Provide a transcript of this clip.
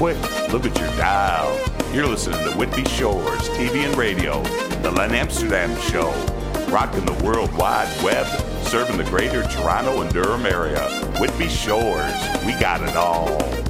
quick, look at your dial. You're listening to Whitby Shores TV and Radio, the Len Amsterdam Show, rocking the World Wide Web, serving the greater Toronto and Durham area. Whitby Shores, we got it all.